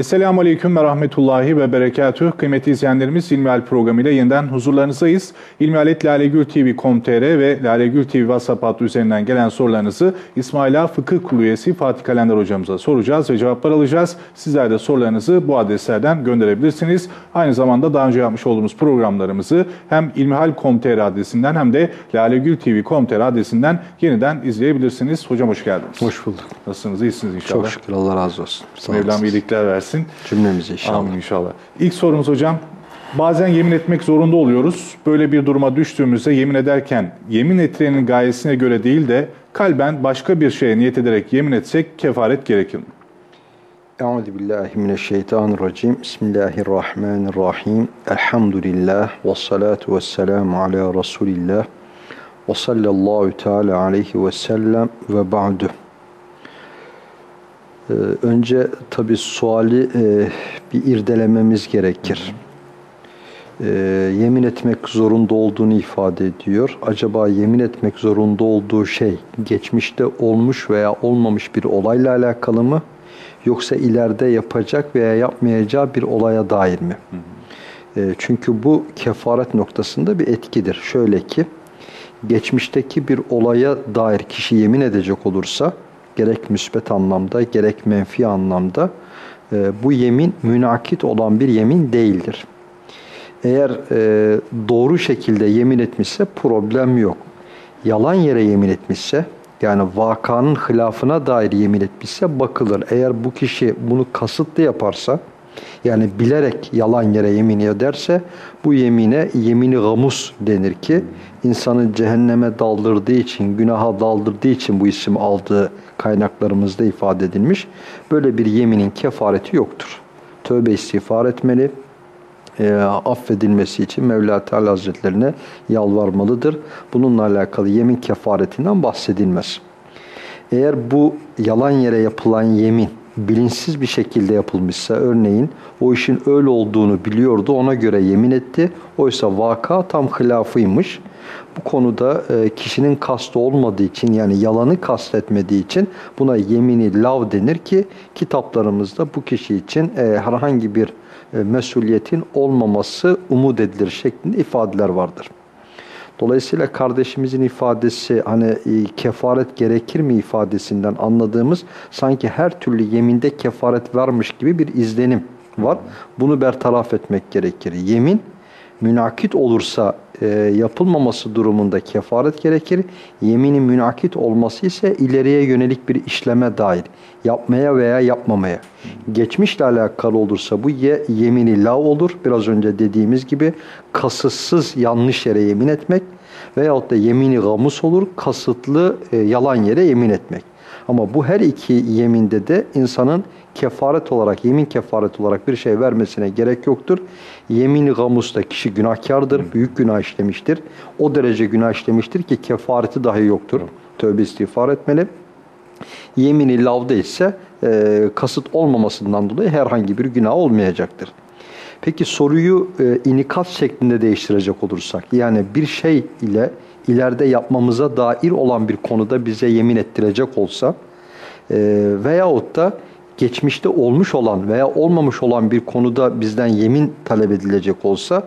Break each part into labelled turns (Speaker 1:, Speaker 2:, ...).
Speaker 1: Esselamu Aleyküm ve Rahmetullahi ve Berekatüh. Kıymetli izleyenlerimiz İlmihal programıyla yeniden huzurlarınızdayız. İlmihaletlalegültv.com.tr ve Lalegül TV WhatsApp hattı üzerinden gelen sorularınızı İsmaila Fıkıh Kulu üyesi Fatih Kalender hocamıza soracağız ve cevaplar alacağız. Sizler de sorularınızı bu adreslerden gönderebilirsiniz. Aynı zamanda daha önce yapmış olduğumuz programlarımızı hem ilmihal.com.tr adresinden hem de lalegültv.com.tr adresinden yeniden izleyebilirsiniz. Hocam hoş geldiniz.
Speaker 2: Hoş bulduk.
Speaker 1: Nasılsınız? İyisiniz inşallah.
Speaker 2: Çok şükür Allah razı olsun.
Speaker 1: Mevlam iyilikler versin.
Speaker 2: Cümlemize inşallah.
Speaker 1: Amin inşallah. İlk sorumuz hocam. Bazen yemin etmek zorunda oluyoruz. Böyle bir duruma düştüğümüzde yemin ederken yemin ettiğinin gayesine göre değil de kalben başka bir şeye niyet ederek yemin etsek kefaret gerekir mi?
Speaker 2: Euzu billahi mineşşeytanirracim. Bismillahirrahmanirrahim. Elhamdülillah ve salatu vesselamu ala Resulillah. Ve sallallahu teala aleyhi ve sellem ve ba'du. Ee, önce tabi suali e, bir irdelememiz gerekir. Ee, yemin etmek zorunda olduğunu ifade ediyor. Acaba yemin etmek zorunda olduğu şey geçmişte olmuş veya olmamış bir olayla alakalı mı? Yoksa ileride yapacak veya yapmayacağı bir olaya dair mi? Ee, çünkü bu kefaret noktasında bir etkidir. Şöyle ki, geçmişteki bir olaya dair kişi yemin edecek olursa, gerek müsbet anlamda, gerek menfi anlamda, e, bu yemin münakit olan bir yemin değildir. Eğer e, doğru şekilde yemin etmişse problem yok. Yalan yere yemin etmişse, yani vakanın hilafına dair yemin etmişse bakılır. Eğer bu kişi bunu kasıtlı yaparsa, yani bilerek yalan yere yemin ederse bu yemine yemini gamus denir ki insanı cehenneme daldırdığı için, günaha daldırdığı için bu isim aldığı kaynaklarımızda ifade edilmiş. Böyle bir yeminin kefareti yoktur. Tövbe istiğfar etmeli, e, affedilmesi için Mevla Teala Hazretlerine yalvarmalıdır. Bununla alakalı yemin kefaretinden bahsedilmez. Eğer bu yalan yere yapılan yemin bilinçsiz bir şekilde yapılmışsa örneğin o işin öyle olduğunu biliyordu ona göre yemin etti. Oysa vaka tam hilafıymış. Bu konuda e, kişinin kastı olmadığı için yani yalanı kastetmediği için buna yemini lav denir ki kitaplarımızda bu kişi için e, herhangi bir e, mesuliyetin olmaması umut edilir şeklinde ifadeler vardır. Dolayısıyla kardeşimizin ifadesi hani e, kefaret gerekir mi ifadesinden anladığımız sanki her türlü yeminde kefaret varmış gibi bir izlenim var. Bunu bertaraf etmek gerekir. Yemin münakit olursa e, yapılmaması durumunda kefaret gerekir. Yeminin münakit olması ise ileriye yönelik bir işleme dair. Yapmaya veya yapmamaya. Geçmişle alakalı olursa bu ye, yemini lav olur. Biraz önce dediğimiz gibi kasıtsız yanlış yere yemin etmek veyahut da yemini gamus olur. Kasıtlı e, yalan yere yemin etmek. Ama bu her iki yeminde de insanın kefaret olarak, yemin kefaret olarak bir şey vermesine gerek yoktur. Yemini gamusta kişi günahkardır, büyük günah işlemiştir. O derece günah işlemiştir ki kefareti dahi yoktur. Tövbe istiğfar etmeli. Yemini lavda ise e, kasıt olmamasından dolayı herhangi bir günah olmayacaktır. Peki soruyu e, inikat şeklinde değiştirecek olursak, yani bir şey ile ileride yapmamıza dair olan bir konuda bize yemin ettirecek olsa e, veyahut da geçmişte olmuş olan veya olmamış olan bir konuda bizden yemin talep edilecek olsa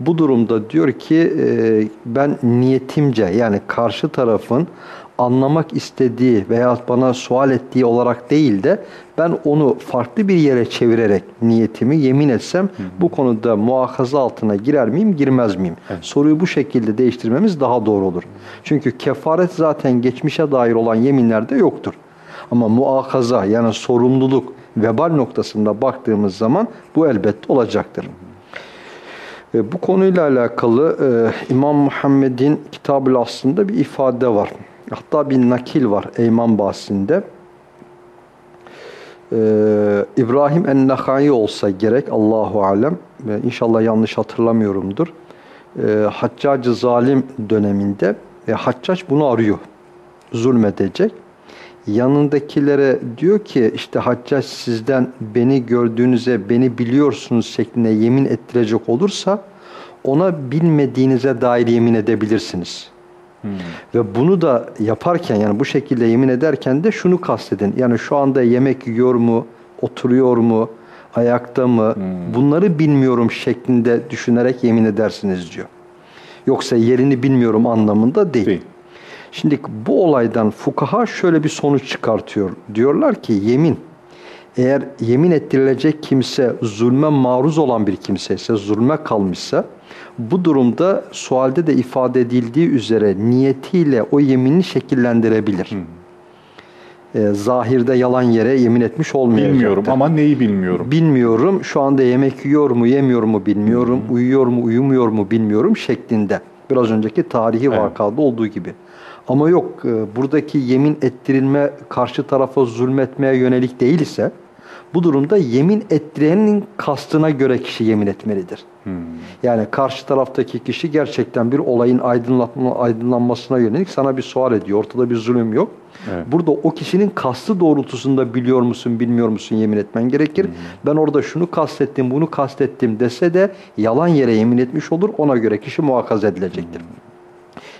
Speaker 2: bu durumda diyor ki e, ben niyetimce yani karşı tarafın anlamak istediği veya bana sual ettiği olarak değil de ben onu farklı bir yere çevirerek niyetimi yemin etsem hı hı. bu konuda muhafaza altına girer miyim girmez miyim? Evet. Soruyu bu şekilde değiştirmemiz daha doğru olur. Çünkü kefaret zaten geçmişe dair olan yeminlerde yoktur. Ama muakaza yani sorumluluk, vebal noktasında baktığımız zaman bu elbette olacaktır. E, bu konuyla alakalı e, İmam Muhammed'in kitabı aslında bir ifade var. Hatta bir nakil var Eyman bahsinde. Ee, İbrahim en-Nahai olsa gerek Allahu alem. Ee, inşallah yanlış hatırlamıyorumdur. Ee, Haccacı zalim döneminde e, Haccac bunu arıyor. Zulmedecek. Yanındakilere diyor ki işte Haccac sizden beni gördüğünüze beni biliyorsunuz şeklinde yemin ettirecek olursa ona bilmediğinize dair yemin edebilirsiniz. Hmm. Ve bunu da yaparken yani bu şekilde yemin ederken de şunu kastedin. Yani şu anda yemek yiyor mu, oturuyor mu, ayakta mı bunları bilmiyorum şeklinde düşünerek yemin edersiniz diyor. Yoksa yerini bilmiyorum anlamında değil.
Speaker 1: Değil.
Speaker 2: Şimdi bu olaydan fukaha şöyle bir sonuç çıkartıyor. Diyorlar ki yemin eğer yemin ettirilecek kimse zulme maruz olan bir kimse ise, zulme kalmışsa bu durumda sualde de ifade edildiği üzere niyetiyle o yeminini şekillendirebilir. Ee, zahirde yalan yere yemin etmiş olmayacaktır.
Speaker 1: Bilmiyorum ama neyi bilmiyorum.
Speaker 2: Bilmiyorum şu anda yemek yiyor mu yemiyor mu bilmiyorum. Uyuyor mu uyumuyor mu bilmiyorum şeklinde. Biraz önceki tarihi
Speaker 1: Evet.
Speaker 2: vakada olduğu gibi. Ama yok e, buradaki yemin ettirilme karşı tarafa zulmetmeye yönelik değil ise bu durumda yemin ettirenin kastına göre kişi yemin etmelidir. Yani karşı taraftaki kişi gerçekten bir olayın aydınlatma, aydınlanmasına yönelik sana bir sual ediyor. Ortada bir zulüm yok.
Speaker 1: Evet.
Speaker 2: Burada o kişinin kastı doğrultusunda biliyor musun, bilmiyor musun yemin etmen gerekir. Ben orada şunu kastettim, bunu kastettim dese de yalan yere yemin etmiş olur. Ona göre kişi muhakaza edilecektir.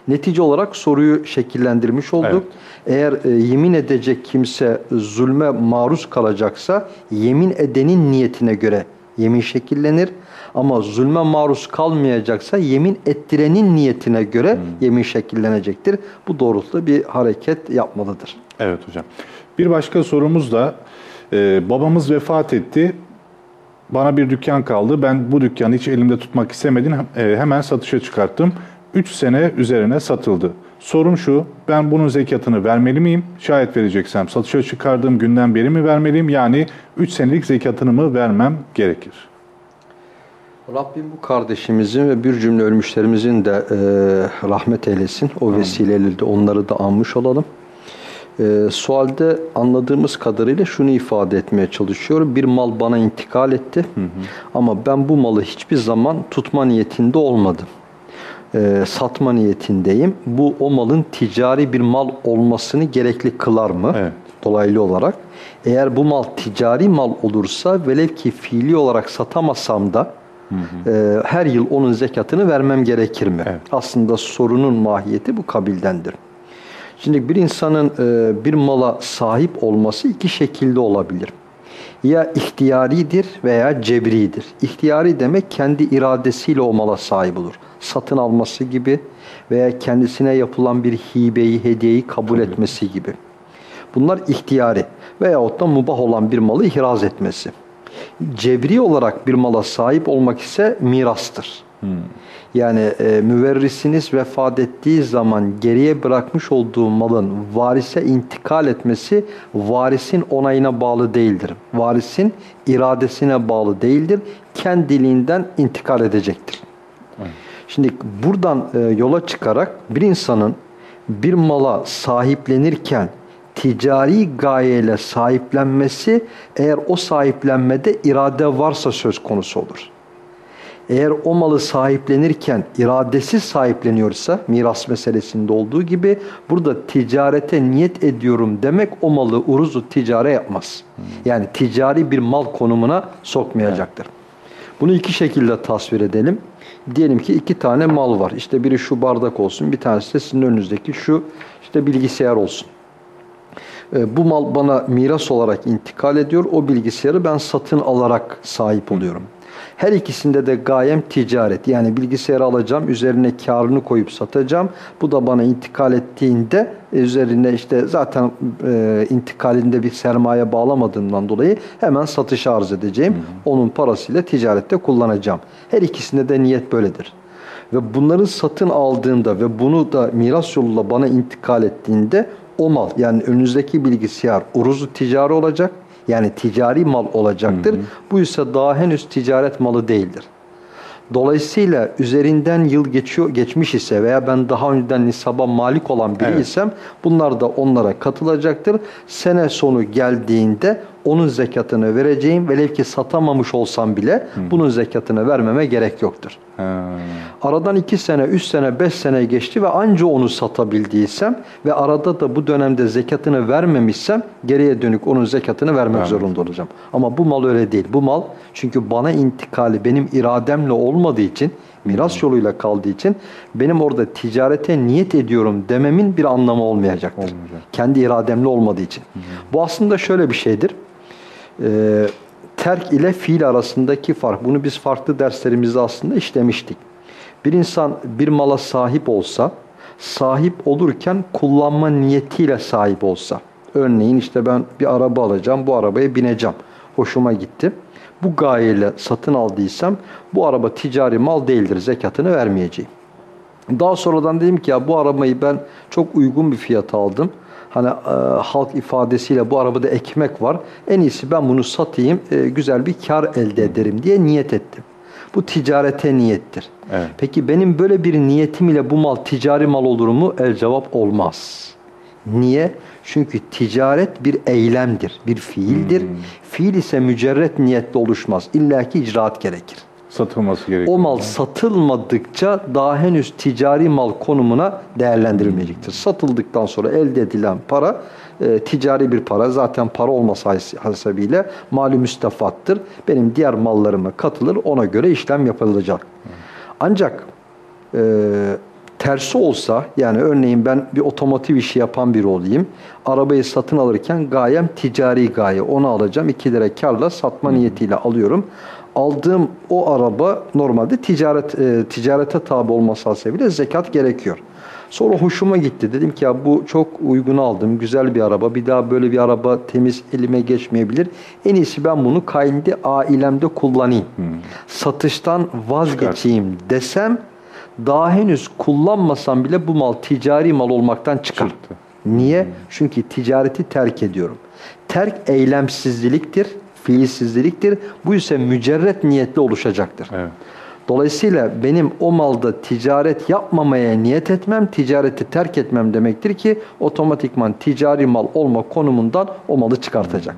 Speaker 2: Netice olarak soruyu şekillendirmiş olduk. Eğer e, yemin edecek kimse zulme maruz kalacaksa yemin edenin niyetine göre yemin şekillenir. Ama zulme maruz kalmayacaksa yemin ettirenin niyetine göre yemin şekillenecektir. Bu doğrultuda bir hareket yapmalıdır.
Speaker 1: Evet hocam. Bir başka sorumuz da e, babamız vefat etti. Bana bir dükkan kaldı. Ben bu dükkanı hiç elimde tutmak istemedim. E, hemen satışa çıkarttım. 3 sene üzerine satıldı. Sorum şu, ben bunun zekatını vermeli miyim? Şayet vereceksem satışa çıkardığım günden beri mi vermeliyim? Yani 3 senelik zekatını mı vermem gerekir?
Speaker 2: Rabbim bu kardeşimizin ve bir cümle ölmüşlerimizin de e, rahmet eylesin. O vesileyle de onları da anmış olalım. E, sualde anladığımız kadarıyla şunu ifade etmeye çalışıyor. Bir mal bana intikal etti ama ben bu malı hiçbir zaman tutma niyetinde olmadım. E, satma niyetindeyim. Bu o malın ticari bir mal olmasını gerekli kılar mı?
Speaker 1: Evet.
Speaker 2: Dolaylı olarak. Eğer bu mal ticari mal olursa velev ki fiili olarak satamasam da e, her yıl onun zekatını vermem gerekir mi?
Speaker 1: Evet.
Speaker 2: Aslında sorunun mahiyeti bu kabildendir. Şimdi bir insanın e, bir mala sahip olması iki şekilde olabilir. Ya ihtiyaridir veya cebridir. İhtiyari demek kendi iradesiyle o mala sahip olur. Satın alması gibi veya kendisine yapılan bir hibeyi, hediyeyi kabul etmesi gibi. Bunlar ihtiyari veyahut da mubah olan bir malı ihraz etmesi. Cebri olarak bir mala sahip olmak ise mirastır. Yani e, müverrisiniz vefat ettiği zaman geriye bırakmış olduğu malın varise intikal etmesi varisin onayına bağlı değildir. Varisin iradesine bağlı değildir. Kendiliğinden intikal edecektir. Şimdi buradan e, yola çıkarak bir insanın bir mala sahiplenirken ticari gayeyle sahiplenmesi eğer o sahiplenmede irade varsa söz konusu olur. Eğer o malı sahiplenirken iradesiz sahipleniyorsa miras meselesinde olduğu gibi burada ticarete niyet ediyorum demek o malı uruzu ticare yapmaz. Yani ticari bir mal konumuna sokmayacaktır. Bunu iki şekilde tasvir edelim. Diyelim ki iki tane mal var. İşte biri şu bardak olsun, bir tanesi de sizin önünüzdeki şu işte bilgisayar olsun. E, Bu mal bana miras olarak intikal ediyor. O bilgisayarı ben satın alarak sahip oluyorum. Her ikisinde de gayem ticaret. Yani bilgisayarı alacağım, üzerine karını koyup satacağım. Bu da bana intikal ettiğinde e, üzerine işte zaten e, intikalinde bir sermaye bağlamadığımdan dolayı hemen satışa arz edeceğim. Onun parasıyla ticarette kullanacağım. Her ikisinde de niyet böyledir. Ve bunların satın aldığında ve bunu da miras yoluyla bana intikal ettiğinde o mal yani önünüzdeki bilgisayar uruzu ticari olacak. Yani ticari mal olacaktır. Bu ise daha henüz ticaret malı değildir. Dolayısıyla üzerinden yıl geçiyor geçmiş ise veya ben daha önceden nisaba malik olan biri
Speaker 1: Evet.
Speaker 2: isem bunlar da onlara katılacaktır. Sene sonu geldiğinde onun zekatını vereceğim. Velev ki satamamış olsam bile bunun zekatını vermeme gerek yoktur.
Speaker 1: Ha.
Speaker 2: Aradan 2 sene, 3 sene, 5 sene geçti ve anca onu satabildiysem ve arada da bu dönemde zekatını vermemişsem geriye dönük onun zekatını vermek zorunda olacağım. Ama bu mal öyle değil. Bu mal çünkü bana intikali benim irademle olmadığı için, miras yoluyla kaldığı için benim orada ticarete niyet ediyorum dememin bir anlamı olmayacaktır.
Speaker 1: Olmayacak.
Speaker 2: Kendi irademle olmadığı için. Bu aslında şöyle bir şeydir. Ee, terk ile fiil arasındaki fark. Bunu biz farklı derslerimizde aslında işlemiştik. Bir insan bir mala sahip olsa, sahip olurken kullanma niyetiyle sahip olsa. Örneğin işte ben bir araba alacağım, bu arabaya bineceğim. Hoşuma gitti. Bu gayeyle satın aldıysam bu araba ticari mal değildir, zekatını vermeyeceğim. Daha sonradan dedim ki ya bu arabayı ben çok uygun bir fiyata aldım. Hani e, halk ifadesiyle bu arabada ekmek var. En iyisi ben bunu satayım, e, güzel bir kar elde ederim diye niyet ettim. Bu ticarete niyettir.
Speaker 1: Evet.
Speaker 2: Peki benim böyle bir niyetim ile bu mal ticari mal olur mu? El cevap olmaz. Niye? Çünkü ticaret bir eylemdir, bir fiildir. Fiil ise mücerret niyetle oluşmaz. İlla ki icraat gerekir.
Speaker 1: Satılması gerekiyor.
Speaker 2: O mal satılmadıkça daha henüz ticari mal konumuna değerlendirilmeyecektir. Satıldıktan sonra elde edilen para e, ticari bir para. Zaten para olması has- hasebiyle mali müstefattır. Benim diğer mallarıma katılır. Ona göre işlem yapılacak. Ancak e, tersi olsa yani örneğin ben bir otomotiv işi yapan biri olayım. Arabayı satın alırken gayem ticari gaye. Onu alacağım. 2 lira karla satma niyetiyle alıyorum. Aldığım o araba normalde ticaret e, ticarete tabi olması hasebiyle zekat gerekiyor. Sonra hoşuma gitti. Dedim ki ya bu çok uygun aldım. Güzel bir araba. Bir daha böyle bir araba temiz elime geçmeyebilir. En iyisi ben bunu kendi ailemde kullanayım. Satıştan vazgeçeyim desem daha henüz kullanmasam bile bu mal ticari mal olmaktan çıkar.
Speaker 1: Çıktı.
Speaker 2: Niye? Çünkü ticareti terk ediyorum. Terk eylemsizliktir, fiilsizliktir. Bu ise mücerret niyetle oluşacaktır.
Speaker 1: Evet.
Speaker 2: Dolayısıyla benim o malda ticaret yapmamaya niyet etmem, ticareti terk etmem demektir ki otomatikman ticari mal olma konumundan o malı çıkartacak.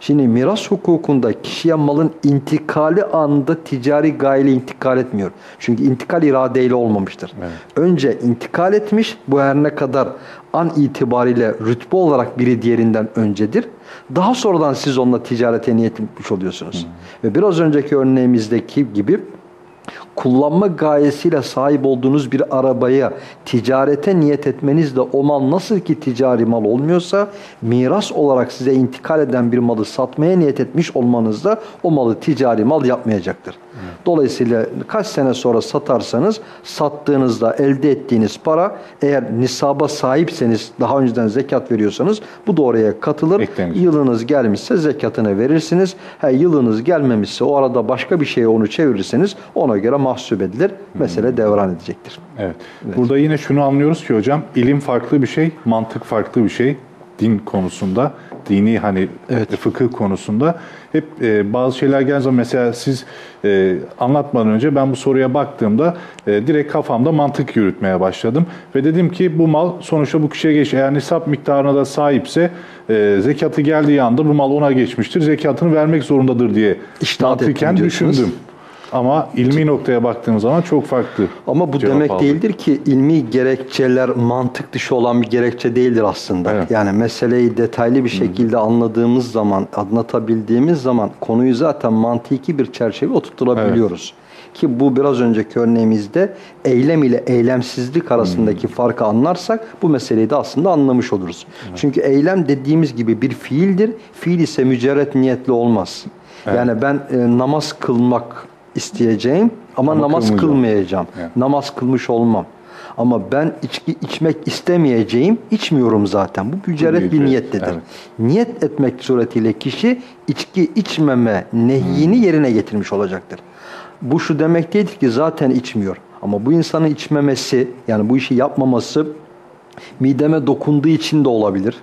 Speaker 2: Şimdi miras hukukunda kişiye malın intikali anında ticari gayeyle intikal etmiyor. Çünkü intikal iradeyle olmamıştır.
Speaker 1: Evet.
Speaker 2: Önce intikal etmiş, bu her ne kadar an itibariyle rütbe olarak biri diğerinden öncedir. Daha sonradan siz onunla ticarete niyet etmiş oluyorsunuz. Ve biraz önceki örneğimizdeki gibi kullanma gayesiyle sahip olduğunuz bir arabaya ticarete niyet etmenizle o mal nasıl ki ticari mal olmuyorsa miras olarak size intikal eden bir malı satmaya niyet etmiş olmanız da o malı ticari mal yapmayacaktır. Dolayısıyla kaç sene sonra satarsanız sattığınızda elde ettiğiniz para eğer nisaba sahipseniz daha önceden zekat veriyorsanız bu da oraya katılır.
Speaker 1: Eklenir.
Speaker 2: Yılınız gelmişse zekatını verirsiniz. Ha, yılınız gelmemişse o arada başka bir şeye onu çevirirseniz ona göre mahsup edilir. Mesele devran edecektir.
Speaker 1: Evet. Burada yine şunu anlıyoruz ki hocam ilim farklı bir şey, mantık farklı bir şey. Din konusunda, dini hani
Speaker 2: Evet.
Speaker 1: fıkıh konusunda hep e, bazı şeyler geldiği zaman mesela siz e, anlatmadan önce ben bu soruya baktığımda e, direkt kafamda mantık yürütmeye başladım ve dedim ki bu mal sonuçta bu kişiye geç eğer nisap miktarına da sahipse e, zekatı geldiği anda bu mal ona geçmiştir. Zekatını vermek zorundadır diye
Speaker 2: İçtihat
Speaker 1: mantıken düşündüm. Ama ilmi noktaya baktığım zaman çok farklı.
Speaker 2: Ama bu demek
Speaker 1: aldım.
Speaker 2: değildir ki ilmi gerekçeler mantık dışı olan bir gerekçe değildir aslında.
Speaker 1: Evet.
Speaker 2: Yani meseleyi detaylı bir şekilde anladığımız zaman, anlatabildiğimiz zaman konuyu zaten mantıki bir çerçeve oturtturabiliyoruz. Ki bu biraz önceki örneğimizde eylem ile eylemsizlik arasındaki farkı anlarsak bu meseleyi de aslında anlamış oluruz. Çünkü eylem dediğimiz gibi bir fiildir. Fiil ise mücerret niyetli olmaz. Yani ben e, namaz kılmak isteyeceğim ama,
Speaker 1: Ama
Speaker 2: namaz
Speaker 1: kılmayacağım.
Speaker 2: kılmayacağım.
Speaker 1: Evet.
Speaker 2: Namaz kılmış olmam. Ama ben içki içmek istemeyeceğim, içmiyorum zaten. Bu mücerret bir niyettedir.
Speaker 1: evet.
Speaker 2: Niyet etmek suretiyle kişi içki içmeme nehyini
Speaker 1: Hmm.
Speaker 2: yerine getirmiş olacaktır. Bu şu demek değildir ki zaten içmiyor. Ama bu insanın içmemesi, yani bu işi yapmaması mideme dokunduğu için de olabilir.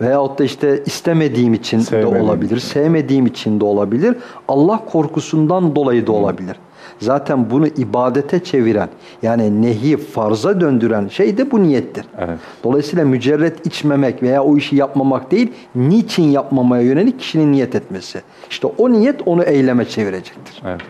Speaker 2: Veyahut da işte istemediğim için
Speaker 1: Sevmediğim
Speaker 2: de olabilir, sevmediğim için de olabilir. Allah korkusundan dolayı da olabilir. Zaten bunu ibadete çeviren, yani nehi farza döndüren şey de bu niyettir.
Speaker 1: Evet.
Speaker 2: Dolayısıyla mücerret içmemek veya o işi yapmamak değil, niçin yapmamaya yönelik kişinin niyet etmesi. İşte o niyet onu eyleme çevirecektir.
Speaker 1: Evet.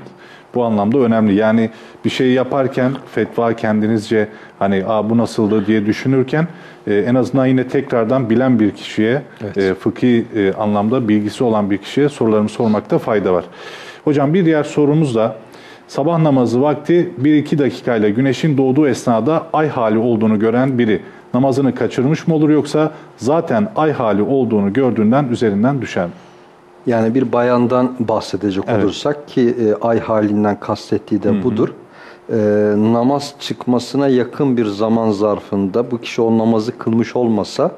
Speaker 1: Bu anlamda önemli. Yani bir şey yaparken fetva kendinizce hani Aa, bu nasıldı diye düşünürken e, en azından yine tekrardan bilen bir kişiye,
Speaker 2: Evet.
Speaker 1: e, fıkhi e, anlamda bilgisi olan bir kişiye sorularımı sormakta fayda var. Hocam bir diğer sorumuz da sabah namazı vakti 1-2 dakikayla güneşin doğduğu esnada ay hali olduğunu gören biri namazını kaçırmış mı olur yoksa zaten ay hali olduğunu gördüğünden üzerinden düşer mi?
Speaker 2: Yani bir bayandan bahsedecek
Speaker 1: Evet.
Speaker 2: olursak ki e, ay halinden kastettiği de budur. E, namaz çıkmasına yakın bir zaman zarfında bu kişi o namazı kılmış olmasa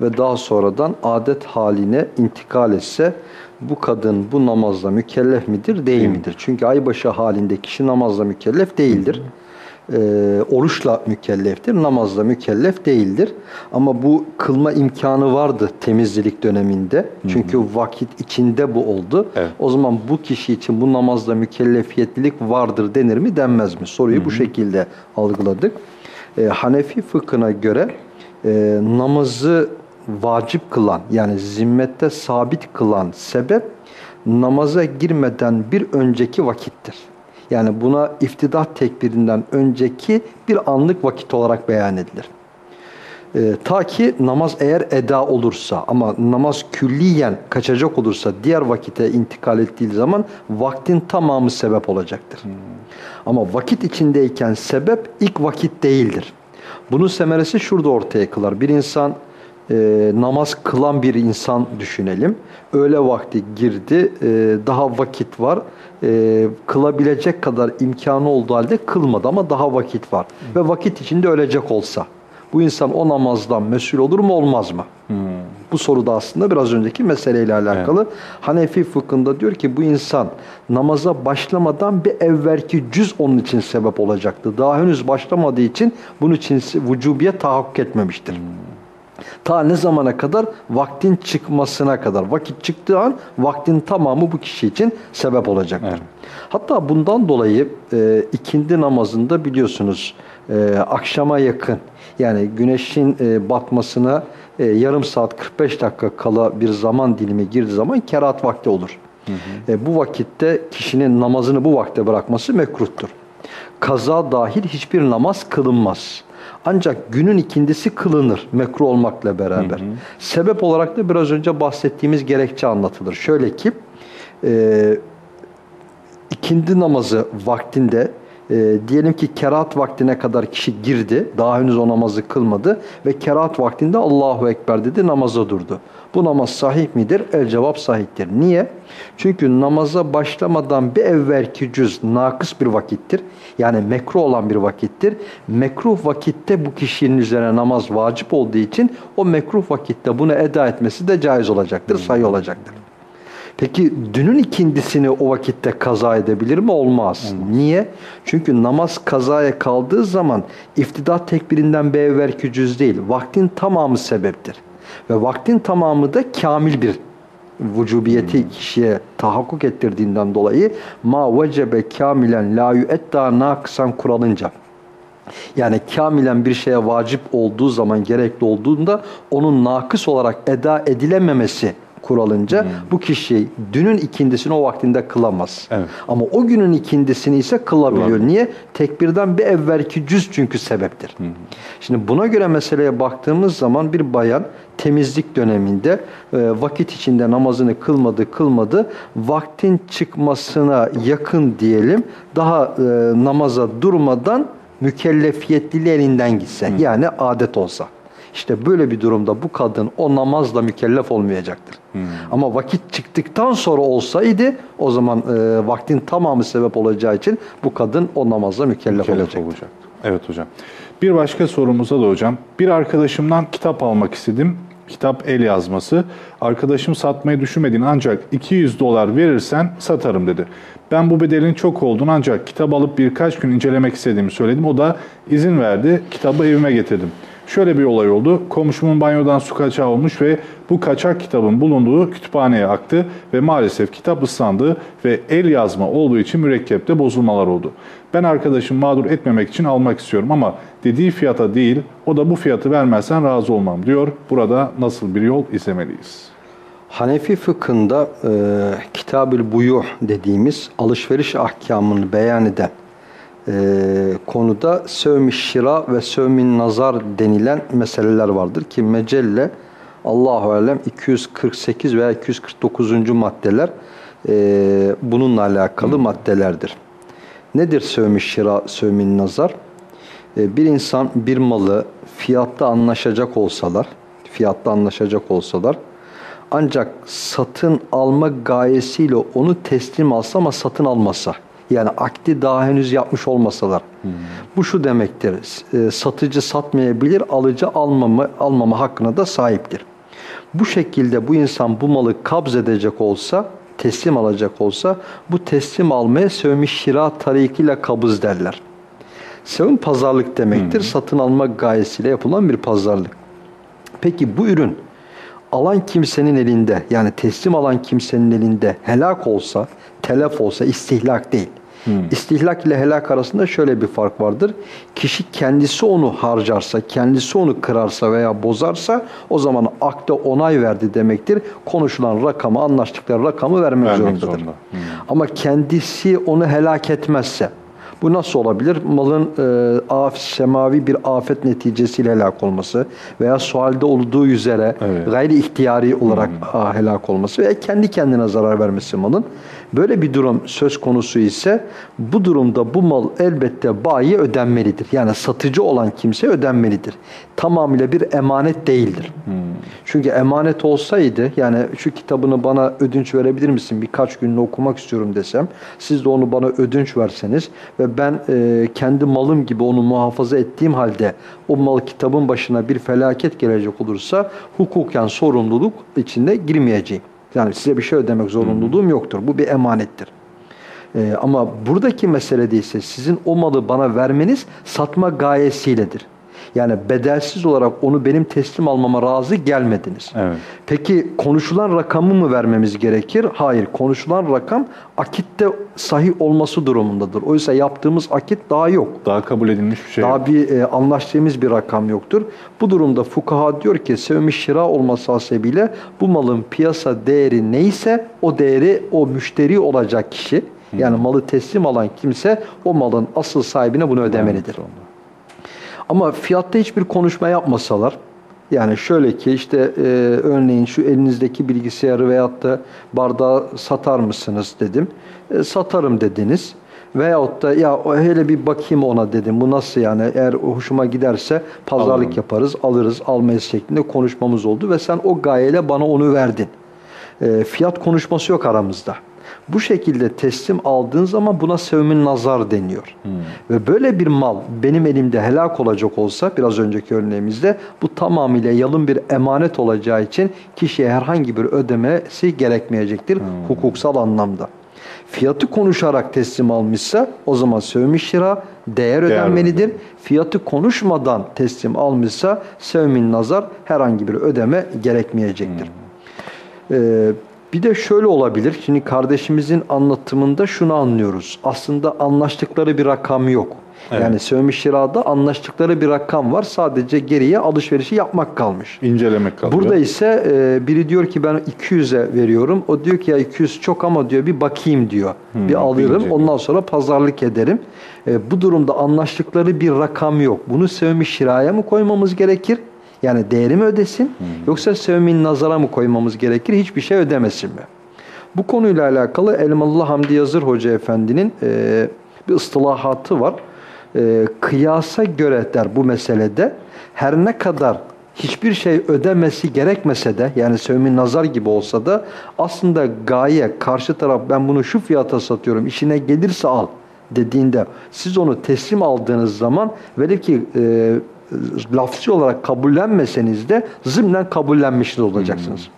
Speaker 2: ve daha sonradan adet haline intikal etse bu kadın bu namazla mükellef midir değil midir? Çünkü aybaşı halinde kişi namazla mükellef değildir. E, oruçla mükelleftir, namazla mükellef değildir. Ama bu kılma imkanı vardı temizlik döneminde. Çünkü vakit içinde bu oldu.
Speaker 1: Evet.
Speaker 2: O zaman bu kişi için bu namazla mükellefiyetlilik vardır denir mi denmez mi? Soruyu bu şekilde algıladık. E, Hanefi fıkhına göre e, namazı vacip kılan yani zimmette sabit kılan sebep namaza girmeden bir önceki vakittir. Yani buna iftidah tekbirinden önceki bir anlık vakit olarak beyan edilir. Ee, ta ki namaz eğer eda olursa ama namaz külliyen kaçacak olursa diğer vakite intikal ettiği zaman vaktin tamamı sebep olacaktır. Ama vakit içindeyken sebep ilk vakit değildir. Bunun semeresi şurada ortaya kılar. Bir insan e, namaz kılan bir insan düşünelim. Öğle vakti girdi, e, daha vakit var. E, kılabilecek kadar imkanı olduğu halde kılmadı ama daha vakit var. Ve vakit içinde ölecek olsa bu insan o namazdan mesul olur mu olmaz mı? Bu soru da aslında biraz önceki meseleyle alakalı. Hanefi fıkhında diyor ki bu insan namaza başlamadan bir evvelki cüz onun için sebep olacaktı. Daha henüz başlamadığı için bunun için vücubiye tahakkuk etmemiştir. Ta ne zamana kadar? Vaktin çıkmasına kadar. Vakit çıktığı an vaktin tamamı bu kişi için sebep olacaktır.
Speaker 1: Evet.
Speaker 2: Hatta bundan dolayı e, ikindi namazında biliyorsunuz e, akşama yakın yani güneşin e, batmasına e, yarım saat 45 dakika kala bir zaman dilimi girdiği zaman kerahat vakti olur. E, bu vakitte kişinin namazını bu vakte bırakması mekruhtur. Kaza dahil hiçbir namaz kılınmaz. Ancak günün ikindisi kılınır mekruh olmakla beraber. Sebep olarak da biraz önce bahsettiğimiz gerekçe anlatılır. Şöyle ki e, ikindi namazı vaktinde e, diyelim ki kerahat vaktine kadar kişi girdi. Daha henüz o namazı kılmadı ve kerahat vaktinde Allahu Ekber dedi namaza durdu. Bu namaz sahih midir? El cevap sahihtir. Niye? Çünkü namaza başlamadan bir evvelki cüz nakıs bir vakittir. Yani mekruh olan bir vakittir. Mekruh vakitte bu kişinin üzerine namaz vacip olduğu için o mekruh vakitte bunu eda etmesi de caiz olacaktır, sahih olacaktır. Peki dünün ikindisini o vakitte kaza edebilir mi? Olmaz. Niye? Çünkü namaz kazaya kaldığı zaman iftida tekbirinden bir evvelki cüz değil. Vaktin tamamı sebeptir. Ve vaktin tamamı da kamil bir vücubiyeti kişiye tahakkuk ettirdiğinden dolayı ma vecebe kamilen la yu'etta nakısan kuralınca yani kamilen bir şeye vacip olduğu zaman gerekli olduğunda onun nakıs olarak eda edilememesi kuralınca bu kişi dünün ikindisini o vaktinde kılamaz.
Speaker 1: Evet.
Speaker 2: Ama o günün ikindisini ise
Speaker 1: kılabiliyor.
Speaker 2: Niye? Tekbirden bir evvelki cüz çünkü sebeptir. Şimdi buna göre meseleye baktığımız zaman bir bayan temizlik döneminde e, vakit içinde namazını kılmadı kılmadı vaktin çıkmasına yakın diyelim daha e, namaza durmadan mükellefiyetliliği elinden gitse yani adet olsa. İşte böyle bir durumda bu kadın o namazla mükellef olmayacaktır. Ama vakit çıktıktan sonra olsaydı o zaman e, vaktin tamamı sebep olacağı için bu kadın o namazla mükellef,
Speaker 1: Mükellef
Speaker 2: olacaktır.
Speaker 1: olacak. Evet hocam. Bir başka sorumuza da hocam. Bir arkadaşımdan kitap almak istedim. Kitap el yazması. Arkadaşım satmayı düşünmediğini ancak 200 dolar verirsen satarım dedi. Ben bu bedelin çok olduğunu ancak kitap alıp birkaç gün incelemek istediğimi söyledim. O da izin verdi. Kitabı evime getirdim. Şöyle bir olay oldu. Komşumun banyodan su kaçağı olmuş ve bu kaçak kitabın bulunduğu kütüphaneye aktı ve maalesef kitap ıslandı ve el yazma olduğu için mürekkepte bozulmalar oldu. Ben arkadaşım mağdur etmemek için almak istiyorum ama dediği fiyata değil, o da bu fiyatı vermezsen razı olmam diyor. Burada nasıl bir yol izlemeliyiz?
Speaker 2: Hanefi fıkhında e, Kitab-ül Buyuh dediğimiz alışveriş ahkamını beyan eden e, konuda sevmi şira ve sevmi nazar denilen meseleler vardır ki mecelle Allahu alem 248 veya 249. maddeler e, bununla alakalı maddelerdir. Nedir sevmi şira, sevmi nazar? E, bir insan bir malı fiyatta anlaşacak olsalar, fiyatta anlaşacak olsalar Ancak satın alma gayesiyle onu teslim alsa ama satın almasa. Yani akdi daha henüz yapmış olmasalar. Bu şu demektir. e, Satıcı satmayabilir, alıcı almama, almama hakkına da sahiptir. Bu şekilde bu insan bu malı kabz edecek olsa, teslim alacak olsa bu teslim almaya sevmiş şira tarikiyle kabız derler. Sevim pazarlık demektir. Satın alma gayesiyle yapılan bir pazarlık. Peki bu ürün alan kimsenin elinde yani teslim alan kimsenin elinde helak olsa, telef olsa istihlak değil. İstihlak ile helak arasında şöyle bir fark vardır. Kişi kendisi onu harcarsa, kendisi onu kırarsa veya bozarsa o zaman akde onay verdi demektir. Konuşulan rakamı, anlaştıkları rakamı vermek,
Speaker 1: Vermek
Speaker 2: zorundadır.
Speaker 1: zorunda. Hmm.
Speaker 2: Ama kendisi onu helak etmezse bu nasıl olabilir? Malın e, af, semavi bir afet neticesiyle helak olması veya sualde olduğu üzere
Speaker 1: Evet.
Speaker 2: gayri ihtiyari olarak a, helak olması veya kendi kendine zarar vermesi malın. Böyle bir durum söz konusu ise bu durumda bu mal elbette bayi ödenmelidir. Yani satıcı olan kimse ödenmelidir. Tamamıyla bir emanet değildir. Çünkü emanet olsaydı yani şu kitabını bana ödünç verebilir misin birkaç günlüğüne okumak istiyorum desem siz de onu bana ödünç verseniz ve ben e, kendi malım gibi onu muhafaza ettiğim halde o mal kitabın başına bir felaket gelecek olursa hukuken sorumluluk içinde girmeyeceğim. Yani size bir şey ödemek zorunluluğum yoktur. Bu bir emanettir. Ee, ama buradaki mesele ise sizin o malı bana vermeniz satma gayesiyledir. Yani bedelsiz olarak onu benim teslim almama razı gelmediniz.
Speaker 1: Evet.
Speaker 2: Peki konuşulan rakamı mı vermemiz gerekir? Hayır. Konuşulan rakam akitte sahih olması durumundadır. Oysa yaptığımız akit daha yok.
Speaker 1: Daha kabul edilmiş bir şey
Speaker 2: Daha
Speaker 1: yok.
Speaker 2: bir e, anlaştığımız bir rakam yoktur. Bu durumda fukaha diyor ki sevmiş şira olması hasebiyle bu malın piyasa değeri neyse o değeri o müşteri olacak kişi yani malı teslim alan kimse o malın asıl sahibine bunu ödemelidir.
Speaker 1: Zorunda.
Speaker 2: Ama fiyatta hiçbir konuşma yapmasalar yani şöyle ki işte e, örneğin şu elinizdeki bilgisayarı veyahut da bardağı satar mısınız dedim. E, satarım dediniz. Veyahut da ya hele bir bakayım ona dedim. Bu nasıl yani eğer hoşuma giderse pazarlık
Speaker 1: Alalım.
Speaker 2: yaparız, alırız, almayız şeklinde konuşmamız oldu ve sen o gayeyle bana onu verdin. E, fiyat konuşması yok aramızda. Bu şekilde teslim aldığın zaman buna sevmin nazar deniyor. Ve böyle bir mal benim elimde helak olacak olsa biraz önceki örneğimizde bu tamamıyla yalın bir emanet olacağı için kişiye herhangi bir ödemesi gerekmeyecektir hukuksal anlamda. Fiyatı konuşarak teslim almışsa o zaman sevmiş şira değer ödenmelidir. Fiyatı konuşmadan teslim almışsa sevmin nazar herhangi bir ödeme gerekmeyecektir. Ee, bir de şöyle olabilir. Şimdi kardeşimizin anlatımında şunu anlıyoruz. Aslında anlaştıkları bir rakam yok.
Speaker 1: Evet.
Speaker 2: Yani sövmüş şirada anlaştıkları bir rakam var. Sadece geriye alışverişi yapmak kalmış.
Speaker 1: İncelemek kalıyor.
Speaker 2: Burada ise e, biri diyor ki ben 200'e veriyorum. O diyor ki ya 200 çok ama diyor bir bakayım diyor. bir alırım
Speaker 1: inceleyeyim.
Speaker 2: ondan sonra pazarlık ederim. E, bu durumda anlaştıkları bir rakam yok. Bunu sevmiş şiraya mı koymamız gerekir? Yani değeri mi ödesin? Yoksa sevmin nazara mı koymamız gerekir? Hiçbir şey ödemesin mi? Bu konuyla alakalı Elmalı Hamdi Yazır Hoca Efendi'nin e, bir ıstılahatı var. E, kıyasa göre der bu meselede her ne kadar hiçbir şey ödemesi gerekmese de yani sevmin nazar gibi olsa da aslında gaye karşı taraf ben bunu şu fiyata satıyorum işine gelirse al dediğinde siz onu teslim aldığınız zaman velev ki e, lafzı olarak kabullenmeseniz de zımnen kabullenmişiz olacaksınız.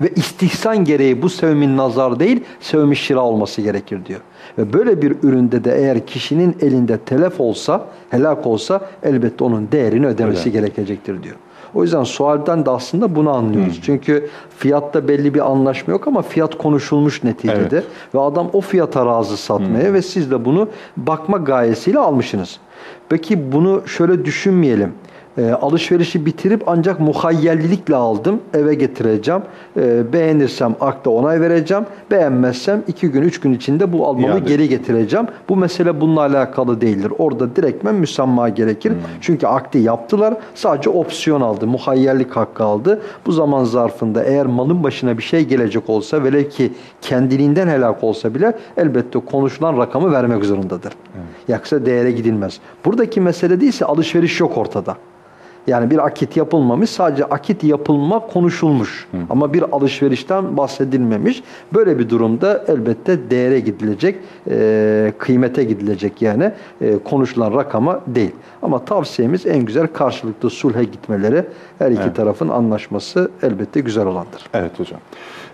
Speaker 2: Ve istihsan gereği bu sevmin nazar değil, sevmiş şira olması gerekir diyor. Ve böyle bir üründe de eğer kişinin elinde telef olsa, helak olsa elbette onun değerini ödemesi
Speaker 1: Öyle.
Speaker 2: gerekecektir diyor. O yüzden sualden de aslında bunu anlıyoruz. Çünkü fiyatta belli bir anlaşma yok ama fiyat konuşulmuş neticede.
Speaker 1: Evet.
Speaker 2: Ve adam o fiyata razı satmaya ve siz de bunu bakma gayesiyle almışsınız. Peki bunu şöyle düşünmeyelim. E, alışverişi bitirip ancak muhayyellilikle aldım. Eve getireceğim. E, beğenirsem akta onay vereceğim. Beğenmezsem iki gün, üç gün içinde bu almamı
Speaker 1: İade.
Speaker 2: geri getireceğim. Bu mesele bununla alakalı değildir. Orada direktmen müsamma gerekir. Çünkü akdi yaptılar. Sadece opsiyon aldı. Muhayyerlik hakkı aldı. Bu zaman zarfında eğer malın başına bir şey gelecek olsa velev ki kendiliğinden helak olsa bile elbette konuşulan rakamı vermek zorundadır. Yoksa değere gidilmez. Buradaki mesele değilse alışveriş yok ortada. Yani bir akit yapılmamış, sadece akit yapılma konuşulmuş. Ama bir alışverişten bahsedilmemiş. Böyle bir durumda elbette değere gidilecek, e, kıymete gidilecek yani e, konuşulan rakama değil. Ama tavsiyemiz en güzel karşılıklı sulhe gitmeleri, her iki
Speaker 1: Evet.
Speaker 2: tarafın anlaşması elbette güzel olandır.
Speaker 1: Evet hocam.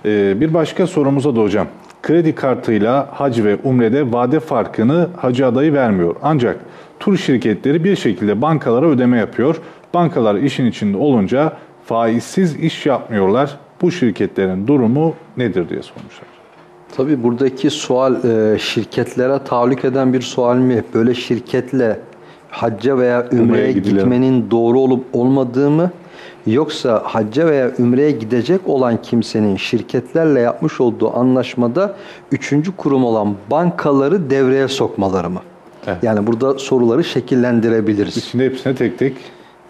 Speaker 1: Ee, bir başka sorumuza da hocam. Kredi kartıyla hac ve umrede vade farkını hacı adayı vermiyor. Ancak tur şirketleri bir şekilde bankalara ödeme yapıyor. Bankalar işin içinde olunca faizsiz iş yapmıyorlar. Bu şirketlerin durumu nedir diye sormuşlar.
Speaker 2: Tabii buradaki sual e, şirketlere tahallük eden bir sual mi? Böyle şirketle hacca veya ümreye gitmenin doğru olup olmadığı mı? Yoksa hacca veya ümreye gidecek olan kimsenin şirketlerle yapmış olduğu anlaşmada üçüncü kurum olan bankaları devreye sokmaları mı?
Speaker 1: Evet.
Speaker 2: Yani burada soruları şekillendirebiliriz.
Speaker 1: Şimdi hepsine tek tek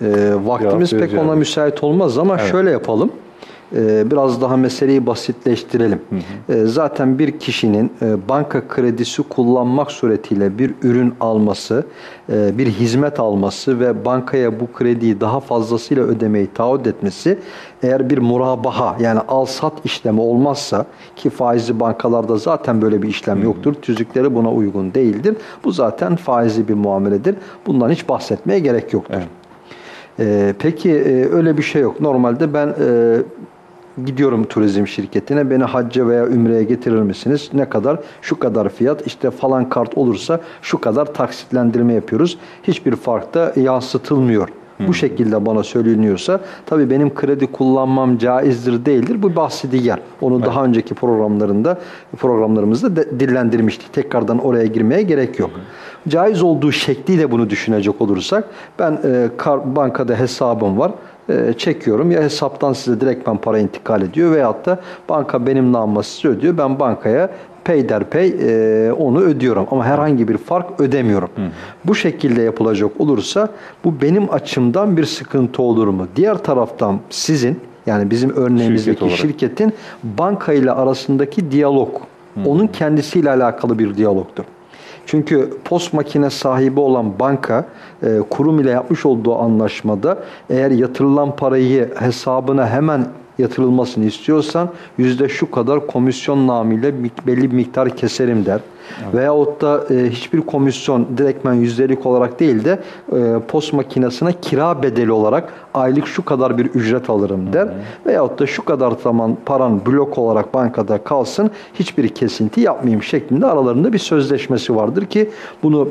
Speaker 2: Ee, vaktimiz pek ona müsait olmaz ama
Speaker 1: Evet.
Speaker 2: şöyle yapalım. Ee, biraz daha meseleyi basitleştirelim. Ee, zaten bir kişinin e, banka kredisi kullanmak suretiyle bir ürün alması, e, bir hizmet alması ve bankaya bu krediyi daha fazlasıyla ödemeyi taahhüt etmesi eğer bir murabaha yani al sat işlemi olmazsa ki faizli bankalarda zaten böyle bir işlem yoktur. Tüzükleri buna uygun değildir. Bu zaten faizli bir muameledir. Bundan hiç bahsetmeye gerek yoktur.
Speaker 1: Evet.
Speaker 2: Ee, peki e, öyle bir şey yok. Normalde ben e, gidiyorum turizm şirketine beni hacca veya ümreye getirir misiniz? Ne kadar? Şu kadar fiyat. İşte falan kart olursa şu kadar taksitlendirme yapıyoruz. Hiçbir fark da yansıtılmıyor. Bu şekilde bana söyleniyorsa tabii benim kredi kullanmam caizdir değildir. Bu bahsi diğer. Onu daha önceki programlarında programlarımızda de, dillendirmiştik. Tekrardan oraya girmeye gerek yok. Caiz olduğu şekliyle bunu düşünecek olursak ben e, kar, bankada hesabım var e, çekiyorum. Ya hesaptan size direktmen para intikal ediyor veyahut da banka benim namıma size ödüyor. Ben bankaya peyderpey e, onu ödüyorum. Ama herhangi bir fark ödemiyorum. Bu şekilde yapılacak olursa bu benim açımdan bir sıkıntı olur mu? Diğer taraftan sizin yani bizim örneğimizdeki
Speaker 1: olarak.
Speaker 2: şirketin banka ile arasındaki diyalog onun kendisiyle alakalı bir diyalogtur. Çünkü post makine sahibi olan banka e, kurum ile yapmış olduğu anlaşmada eğer yatırılan parayı hesabına hemen yatırılmasını istiyorsan yüzde şu kadar komisyon namıyla belli bir miktar keserim der. Veyahut da e, hiçbir komisyon direktmen yüzdelik olarak değil de e, post makinesine kira bedeli olarak aylık şu kadar bir ücret alırım der. Veyahut da şu kadar zaman paran blok olarak bankada kalsın hiçbir kesinti yapmayayım şeklinde aralarında bir sözleşmesi vardır ki bunu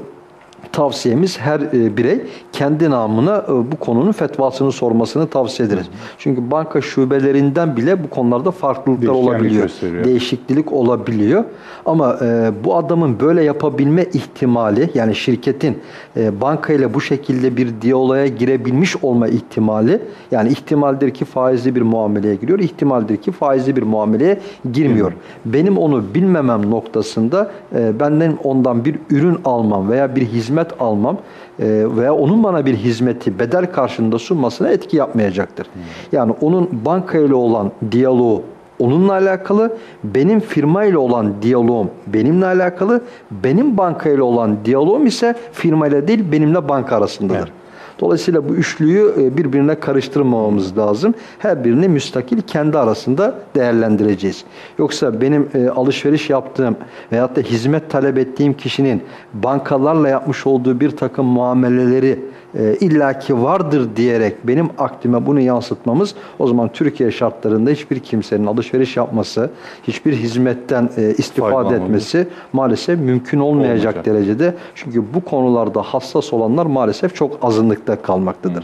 Speaker 2: tavsiyemiz her e, birey kendi namına e, bu konunun fetvasını sormasını tavsiye ederiz. Çünkü banka şubelerinden bile bu konularda farklılıklar olabiliyor.
Speaker 1: gösteriyor.
Speaker 2: Değişiklik olabiliyor. Ama e, bu adamın böyle yapabilme ihtimali yani şirketin e, banka ile bu şekilde bir diyaloğa girebilmiş olma ihtimali yani ihtimaldir ki faizli bir muameleye giriyor, ihtimaldir ki faizli bir muameleye girmiyor. Benim onu bilmemem noktasında e, benden ondan bir ürün almam veya bir hizmet almam e, veya onun bana bir hizmeti bedel karşılığında sunmasına etki yapmayacaktır. Yani onun banka ile olan diyaloğu onunla alakalı, benim firma ile olan diyaloğum benimle alakalı, benim banka ile olan diyaloğum ise firma ile değil benimle banka arasındadır.
Speaker 1: Evet.
Speaker 2: Dolayısıyla bu üçlüyü e, birbirine karıştırmamamız lazım. Her birini müstakil kendi arasında değerlendireceğiz. Yoksa benim e, alışveriş yaptığım veyahut da hizmet talep ettiğim kişinin bankalarla yapmış olduğu bir takım muameleleri e, illaki vardır diyerek benim aktime bunu yansıtmamız o zaman Türkiye şartlarında hiçbir kimsenin alışveriş yapması, hiçbir hizmetten e, istifade
Speaker 1: Faydalanmaması.
Speaker 2: etmesi maalesef mümkün olmayacak
Speaker 1: Olmayacak.
Speaker 2: derecede. Çünkü bu konularda hassas olanlar maalesef çok azınlıkta kalmaktadır.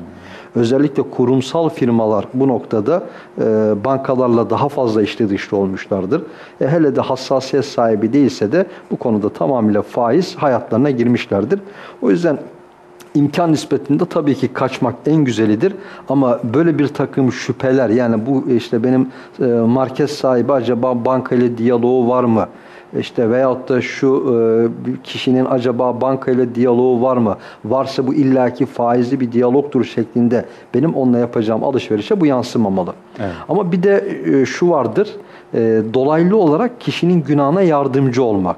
Speaker 2: Özellikle kurumsal firmalar bu noktada e, bankalarla daha fazla içli dışlı olmuşlardır. E, hele de hassasiyet sahibi değilse de bu konuda tamamıyla faiz hayatlarına girmişlerdir. O yüzden imkan nispetinde tabii ki kaçmak en güzelidir ama böyle bir takım şüpheler yani bu işte benim e, market sahibi acaba banka ile diyaloğu var mı? İşte veyahut da şu e, kişinin acaba banka ile diyaloğu var mı? Varsa bu illaki faizli bir diyalogtur şeklinde benim onunla yapacağım alışverişe bu yansımamalı.
Speaker 1: Evet.
Speaker 2: Ama bir de e, şu vardır. e, dolaylı olarak kişinin günahına yardımcı olmak.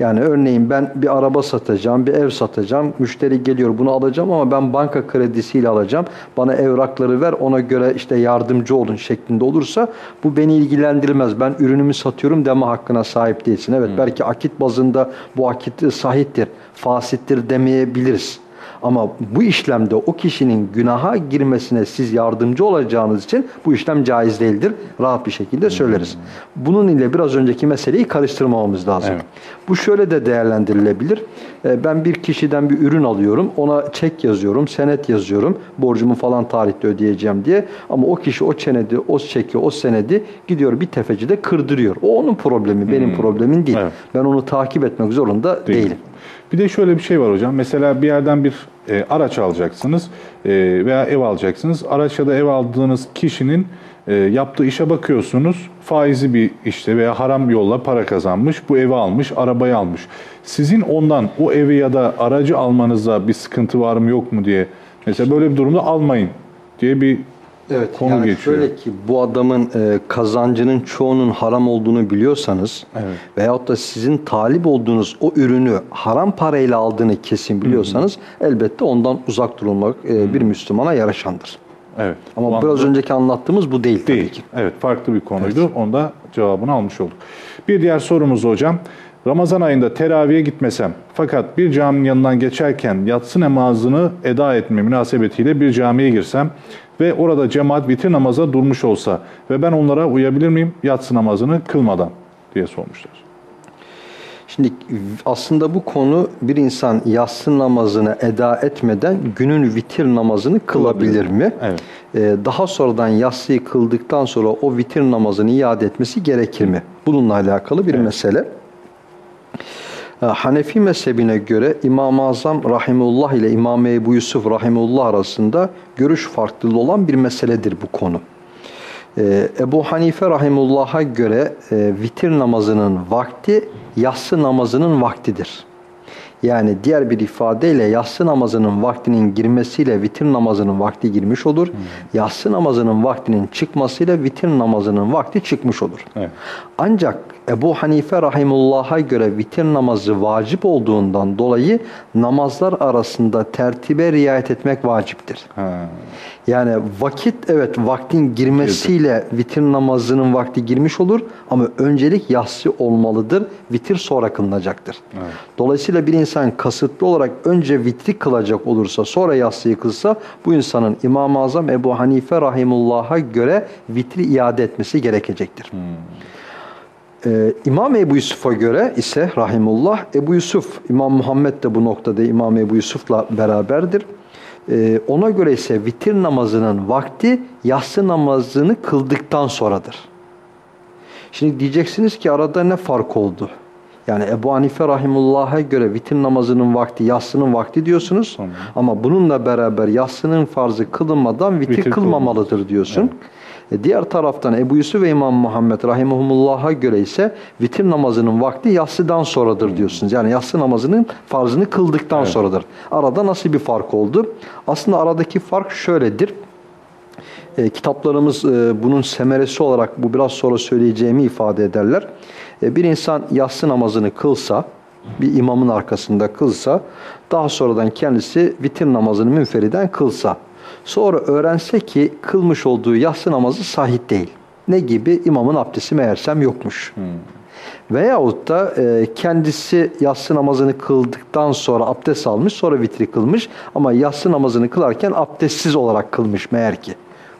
Speaker 2: Yani örneğin ben bir araba satacağım, bir ev satacağım. Müşteri geliyor bunu alacağım ama ben banka kredisiyle alacağım. Bana evrakları ver ona göre işte yardımcı olun şeklinde olursa bu beni ilgilendirmez. Ben ürünümü satıyorum deme hakkına sahip değilsin. Evet belki akit bazında bu akit sahiptir, fasittir demeyebiliriz. Ama bu işlemde o kişinin günaha girmesine siz yardımcı olacağınız için bu işlem caiz değildir. Rahat bir şekilde söyleriz. Bunun ile biraz önceki meseleyi karıştırmamamız lazım.
Speaker 1: Evet.
Speaker 2: Bu şöyle de değerlendirilebilir. Ee, Ben bir kişiden bir ürün alıyorum. Ona çek yazıyorum, senet yazıyorum. Borcumu falan tarihte ödeyeceğim diye. Ama o kişi o çenedi, o çeki, o senedi gidiyor bir tefecide kırdırıyor. O onun problemi, benim problemim değil.
Speaker 1: Evet.
Speaker 2: Ben onu takip etmek zorunda
Speaker 1: Değil.
Speaker 2: değilim.
Speaker 1: Bir de şöyle bir şey var hocam. Mesela bir yerden bir e, araç alacaksınız e, veya ev alacaksınız. Araç ya da ev aldığınız kişinin e, yaptığı işe bakıyorsunuz. Faizi bir işte veya haram yolla para kazanmış. Bu evi almış, arabayı almış. Sizin ondan o evi ya da aracı almanızda bir sıkıntı var mı yok mu diye. Mesela böyle bir durumda almayın diye bir
Speaker 2: Evet,
Speaker 1: konu
Speaker 2: yani
Speaker 1: geçiyor.
Speaker 2: şöyle ki bu adamın e, kazancının çoğunun haram olduğunu biliyorsanız
Speaker 1: Evet.
Speaker 2: veyahut da sizin talip olduğunuz o ürünü haram parayla aldığını kesin biliyorsanız elbette ondan uzak durulmak e, bir Müslümana yaraşandır.
Speaker 1: Evet.
Speaker 2: Ama
Speaker 1: Bu
Speaker 2: biraz
Speaker 1: anda-
Speaker 2: önceki anlattığımız bu değil, tabii
Speaker 1: Değil.
Speaker 2: ki.
Speaker 1: Evet farklı bir konuydu. Onda cevabını almış olduk. Bir diğer sorumuz hocam. Ramazan ayında teraviye gitmesem fakat bir caminin yanından geçerken yatsı namazını eda etme münasebetiyle bir camiye girsem ve orada cemaat vitir namaza durmuş olsa ve ben onlara uyabilir miyim yatsı namazını kılmadan diye sormuşlar.
Speaker 2: Şimdi aslında bu konu bir insan yatsı namazını eda etmeden günün vitir namazını kılabilir mi?
Speaker 1: Evet.
Speaker 2: Ee, daha sonradan yatsıyı kıldıktan sonra o vitir namazını iade etmesi gerekir mi? Bununla alakalı bir mesele. Ee, Hanefi mezhebine göre İmam-ı Azam Rahimullah ile İmam Ebu Yusuf Rahimullah arasında görüş farklılığı olan bir meseledir bu konu. Ee, Ebu Hanife Rahimullah'a göre e, vitir namazının vakti yatsı namazının vaktidir. Yani diğer bir ifadeyle yatsı namazının vaktinin girmesiyle vitir namazının vakti girmiş olur. Yatsı namazının vaktinin çıkmasıyla vitir namazının vakti çıkmış olur.
Speaker 1: Evet.
Speaker 2: Ancak Ebu Hanife Rahimullah'a göre vitir namazı vacip olduğundan dolayı namazlar arasında tertibe riayet etmek vaciptir.
Speaker 1: Ha.
Speaker 2: Yani vakit evet vaktin girmesiyle vitir namazının vakti girmiş olur ama öncelik yatsı olmalıdır. Vitir sonra kılınacaktır. Dolayısıyla bir insan kasıtlı olarak önce vitri kılacak olursa sonra yatsıyı kılsa bu insanın İmam-ı Azam Ebu Hanife Rahimullah'a göre vitri iade etmesi gerekecektir. Ee, İmam Ebu Yusuf'a göre ise rahimullah Ebu Yusuf, İmam Muhammed de bu noktada İmam Ebu Yusuf'la beraberdir. Ee, ona göre ise vitir namazının vakti yatsı namazını kıldıktan sonradır. Şimdi diyeceksiniz ki arada ne fark oldu? Yani Ebu Hanife Rahimullah'a göre vitir namazının vakti, yatsının vakti diyorsunuz.
Speaker 1: Tamam.
Speaker 2: Ama bununla beraber yatsının farzı kılınmadan vitir,
Speaker 1: Vitir
Speaker 2: kılmamalıdır diyorsun. E, Diğer taraftan Ebu Yusuf ve İmam Muhammed Rahimahumullah'a göre ise vitir namazının vakti yatsıdan sonradır diyorsunuz. Yani yatsı namazının farzını kıldıktan sonradır. Arada nasıl bir fark oldu? Aslında aradaki fark şöyledir. E, kitaplarımız e, bunun semeresi olarak bu biraz sonra söyleyeceğimi ifade ederler. E, bir insan yatsı namazını kılsa, bir imamın arkasında kılsa, daha sonradan kendisi vitir namazını münferiden kılsa, sonra öğrense ki kılmış olduğu yatsı namazı sahih değil. Ne gibi? İmamın abdesti meğersem yokmuş. Veyahut da e, kendisi yatsı namazını kıldıktan sonra abdest almış, sonra vitri kılmış ama yatsı namazını kılarken abdestsiz olarak kılmış meğer ki.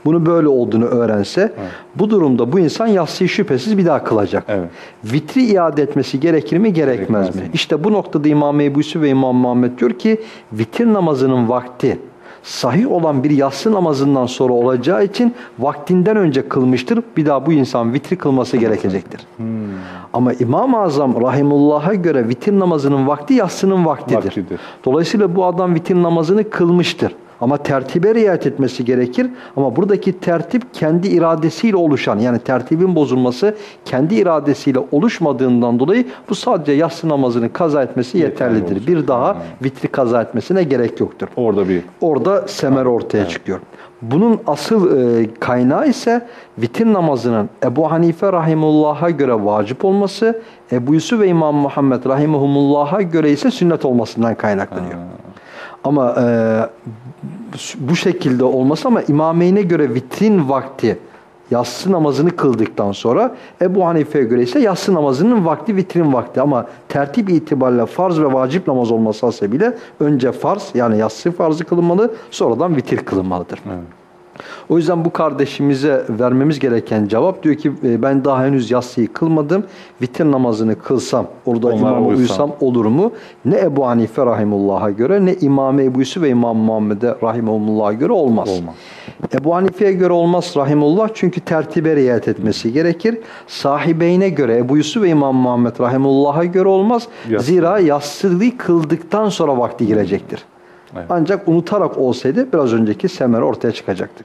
Speaker 2: Bunu böyle olduğunu öğrense, bu durumda bu insan yatsıyı şüphesiz bir daha kılacak.
Speaker 1: Evet.
Speaker 2: Vitri iade etmesi gerekir mi, gerekmez,
Speaker 1: Gerekmez
Speaker 2: mi?
Speaker 1: mi?
Speaker 2: İşte bu noktada İmam Ebu Yusuf ve İmam Muhammed diyor ki, vitir namazının vakti sahih olan bir yatsı namazından sonra olacağı için vaktinden önce kılmıştır. Bir daha bu insan vitri kılması gerekecektir.
Speaker 1: Hmm.
Speaker 2: Ama İmam-ı Azam Rahimullah'a göre vitir namazının vakti yatsının vaktidir.
Speaker 1: Vaktidir.
Speaker 2: Dolayısıyla bu adam vitir namazını kılmıştır. Ama tertibe riayet etmesi gerekir. Ama buradaki tertip kendi iradesiyle oluşan yani tertibin bozulması kendi iradesiyle oluşmadığından dolayı bu sadece yatsı namazını kaza etmesi
Speaker 1: Yeterli
Speaker 2: yeterlidir. Bir daha vitri kaza etmesine gerek yoktur.
Speaker 1: Orada bir
Speaker 2: Orada semer ortaya çıkıyor. Bunun asıl e, kaynağı ise vitir namazının Ebu Hanife rahimullah'a göre vacip olması, Ebu Yusuf ve İmam Muhammed rahimahumullah'a göre ise sünnet olmasından kaynaklanıyor. Ama e, bu şekilde olması ama imameyne göre vitrin vakti yatsı namazını kıldıktan sonra Ebu Hanife'ye göre ise yatsı namazının vakti vitrin vakti ama tertip itibariyle farz ve vacip namaz olması hasebiyle önce farz yani yatsı farzı kılınmalı sonradan vitir kılınmalıdır. O yüzden bu kardeşimize vermemiz gereken cevap diyor ki e, ben daha henüz yatsıyı kılmadım. Vitir namazını kılsam, orada
Speaker 1: Onlara
Speaker 2: imama
Speaker 1: uysam.
Speaker 2: uysam olur mu? Ne Ebu Hanife rahimullah'a göre ne İmam Ebu Yusuf ve İmam Muhammed'e rahimullah'a göre olmaz.
Speaker 1: Olmaz.
Speaker 2: Ebu Hanife'ye göre olmaz rahimullah çünkü tertibe riayet etmesi gerekir. Sahibeyne göre Ebu Yusuf ve İmam Muhammed rahimullah'a göre olmaz.
Speaker 1: Yatsı.
Speaker 2: Zira yatsıyı kıldıktan sonra vakti girecektir.
Speaker 1: Evet.
Speaker 2: Ancak unutarak olsaydı biraz önceki semer ortaya çıkacaktı.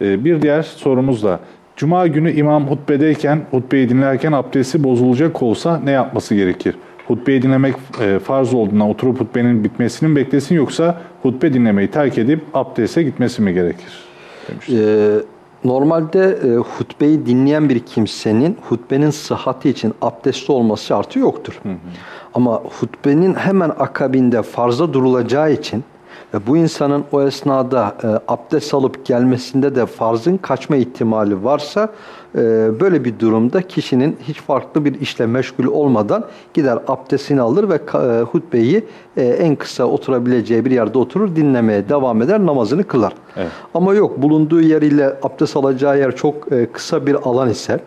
Speaker 1: Ee, Bir diğer sorumuz da Cuma günü imam hutbedeyken, hutbeyi dinlerken abdesti bozulacak olsa ne yapması gerekir? Hutbeyi dinlemek e, farz olduğundan oturup hutbenin bitmesini mi beklesin yoksa hutbe dinlemeyi terk edip abdeste gitmesi mi gerekir? Demiş.
Speaker 2: Ee, normalde e, hutbeyi dinleyen bir kimsenin hutbenin sıhhati için abdestli olması şartı yoktur. Ama hutbenin hemen akabinde farza durulacağı için ve bu insanın o esnada e, abdest alıp gelmesinde de farzın kaçma ihtimali varsa e, böyle bir durumda kişinin hiç farklı bir işle meşgul olmadan gider abdestini alır ve e, hutbeyi e, en kısa oturabileceği bir yerde oturur dinlemeye devam eder namazını kılar.
Speaker 1: Evet.
Speaker 2: Ama yok bulunduğu yer ile abdest alacağı yer çok e, kısa bir alan ise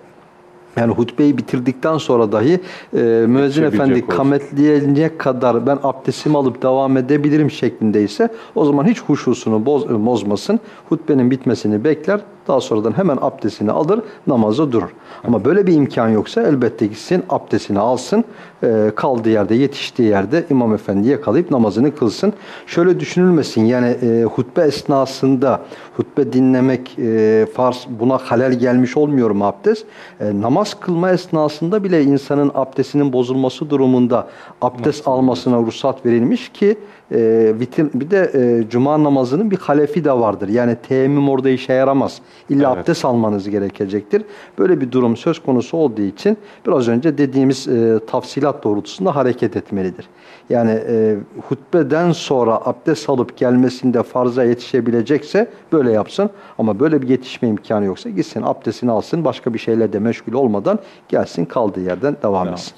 Speaker 2: yani hutbeyi bitirdikten sonra dahi e, müezzin efendi
Speaker 1: olsun.
Speaker 2: kametleyecek kadar ben abdestimi alıp devam edebilirim şeklindeyse o zaman hiç huşusunu boz, bozmasın. Hutbenin bitmesini bekler. Daha sonradan hemen abdestini alır, namaza durur. Ama böyle bir imkan yoksa elbette gitsin, abdestini alsın, e, kaldığı yerde, yetiştiği yerde İmam Efendi'yi yakalayıp namazını kılsın. Şöyle düşünülmesin yani e, hutbe esnasında hutbe dinlemek e, farz buna halel gelmiş olmuyor mu abdest? E, namaz kılma esnasında bile insanın abdestinin bozulması durumunda abdest almasına ruhsat verilmiş ki e, vitin, bir de e, cuma namazının bir halefi de vardır. Yani teyemmüm orada işe yaramaz. İlla
Speaker 1: Evet.
Speaker 2: abdest almanız gerekecektir. Böyle bir durum söz konusu olduğu için biraz önce dediğimiz e, tafsilat doğrultusunda hareket etmelidir. Yani e, hutbeden sonra abdest alıp gelmesinde farza yetişebilecekse böyle yapsın. Ama böyle bir yetişme imkanı yoksa gitsin abdestini alsın başka bir şeyle de meşgul olmadan gelsin kaldığı yerden devam etsin.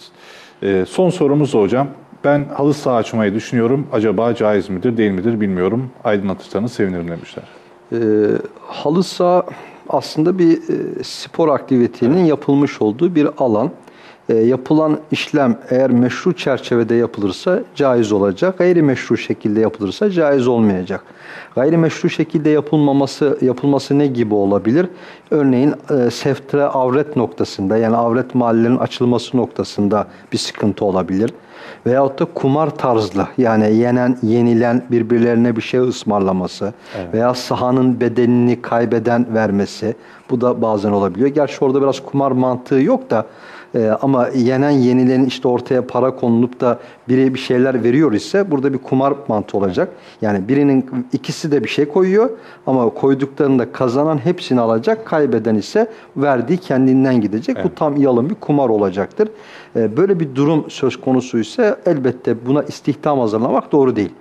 Speaker 1: Ee, son sorumuz hocam. Ben halı saha açmayı düşünüyorum. Acaba caiz midir değil midir bilmiyorum. Aydınlatırsanız sevinirim demişler.
Speaker 2: Ee, halı saha aslında bir e, spor aktivitenin yapılmış olduğu bir alan. E, yapılan işlem eğer meşru çerçevede yapılırsa caiz olacak. Gayrimeşru şekilde yapılırsa caiz olmayacak. Gayrimeşru şekilde yapılmaması yapılması ne gibi olabilir? Örneğin e, seftre avret noktasında yani avret mahallenin açılması noktasında bir sıkıntı olabilir. Veyahut da kumar tarzlı yani yenen yenilen birbirlerine bir şey ısmarlaması veya sahanın bedenini kaybeden vermesi bu da bazen olabiliyor. Gerçi orada biraz kumar mantığı yok da e, ama yenen yenilenin işte ortaya para konulup da biri bir şeyler veriyor ise burada bir kumar mantığı olacak. Yani birinin ikisi de bir şey koyuyor ama koyduklarında kazanan hepsini alacak, kaybeden ise verdiği kendinden gidecek. Bu tam yalın bir kumar olacaktır. E, böyle bir durum söz konusu ise elbette buna istihdam hazırlamak doğru değil.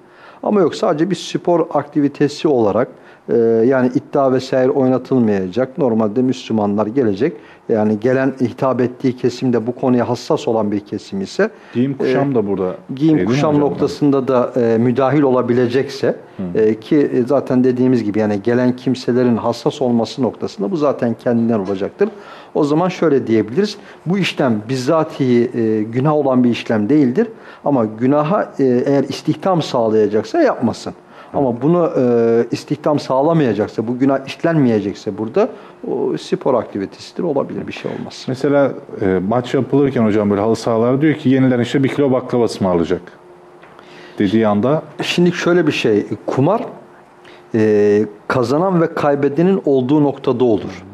Speaker 2: Ama yok sadece bir spor aktivitesi olarak e, yani iddia vesaire oynatılmayacak. Normalde Müslümanlar gelecek. Yani gelen hitap ettiği kesim de bu konuya hassas olan bir kesim ise
Speaker 1: Giyim kuşam da burada.
Speaker 2: giyim kuşam noktasında da e, müdahil olabilecekse e, ki e, zaten dediğimiz gibi yani gelen kimselerin hassas olması noktasında bu zaten kendinden olacaktır. O zaman şöyle diyebiliriz. Bu işlem bizzatihi e, günah olan bir işlem değildir. Ama günaha e, eğer istihdam sağlayacaksa yapmasın. Ama bunu e, istihdam sağlamayacaksa, bu günah işlenmeyecekse burada o spor aktivitesidir. Olabilir bir şey olmaz.
Speaker 1: Mesela e, maç yapılırken hocam böyle halı sahalar diyor ki yenilen işte bir kilo baklava ısmarlayacak. Dediği anda
Speaker 2: Şimdi şöyle bir şey, kumar e, kazanan ve kaybedenin olduğu noktada olur.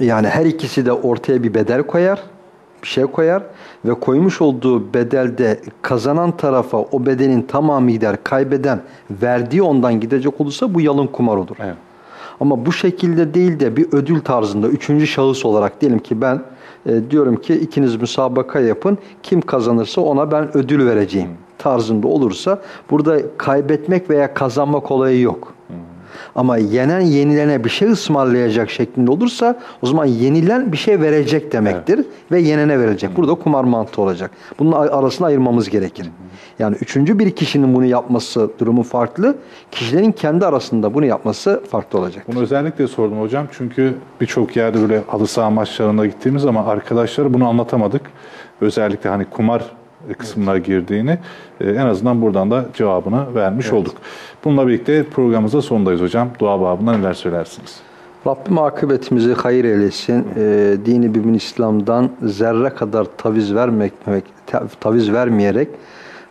Speaker 2: Yani her ikisi de ortaya bir bedel koyar, bir şey koyar ve koymuş olduğu bedelde kazanan tarafa o bedelin tamamı gider, kaybeden verdiği ondan gidecek olursa bu yalın kumar olur.
Speaker 1: Evet.
Speaker 2: Ama bu şekilde değil de bir ödül tarzında üçüncü şahıs olarak diyelim ki ben e, diyorum ki ikiniz müsabaka yapın. Kim kazanırsa ona ben ödül vereceğim tarzında olursa burada kaybetmek veya kazanmak olayı yok. Ama yenen yenilene bir şey ısmarlayacak şeklinde olursa o zaman yenilen bir şey verecek demektir ve yenene verilecek. Burada kumar mantığı olacak. Bunun arasını ayırmamız gerekir. Yani üçüncü bir kişinin bunu yapması durumu farklı. Kişilerin kendi arasında bunu yapması farklı olacak.
Speaker 1: Bunu özellikle sordum hocam çünkü birçok yerde böyle halı saha maçlarına gittiğimiz zaman arkadaşlara bunu anlatamadık. Özellikle hani kumar kısmına girdiğini e, en azından buradan da cevabını vermiş olduk. Bununla birlikte programımıza sondayız hocam. Dua babından neler söylersiniz?
Speaker 2: Rabbim akıbetimizi hayır eylesin. Ee, dini bübün İslam'dan zerre kadar taviz vermek, taviz vermeyerek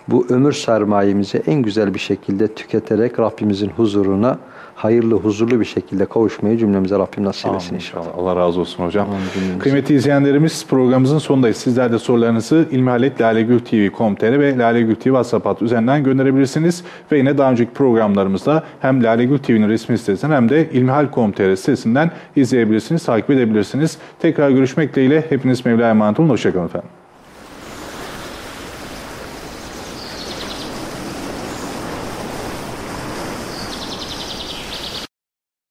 Speaker 2: bu ömür sermayemizi en güzel bir şekilde tüketerek Rabbimizin huzuruna hayırlı, huzurlu bir şekilde kavuşmayı cümlemize Rabbim nasip etsin inşallah.
Speaker 1: Allah razı olsun hocam.
Speaker 2: Amin.
Speaker 1: Kıymetli izleyenlerimiz programımızın sonundayız. Sizler de sorularınızı ilmihaletlalegültv.com.tr ve Lalegül TV WhatsApp hattı üzerinden gönderebilirsiniz. Ve yine daha önceki programlarımızda hem Lalegül TV'nin resmi sitesinden hem de ilmihal.com.tr sitesinden izleyebilirsiniz, takip edebilirsiniz. Tekrar görüşmek dileğiyle hepiniz Mevla'ya emanet olun. Hoşçakalın efendim.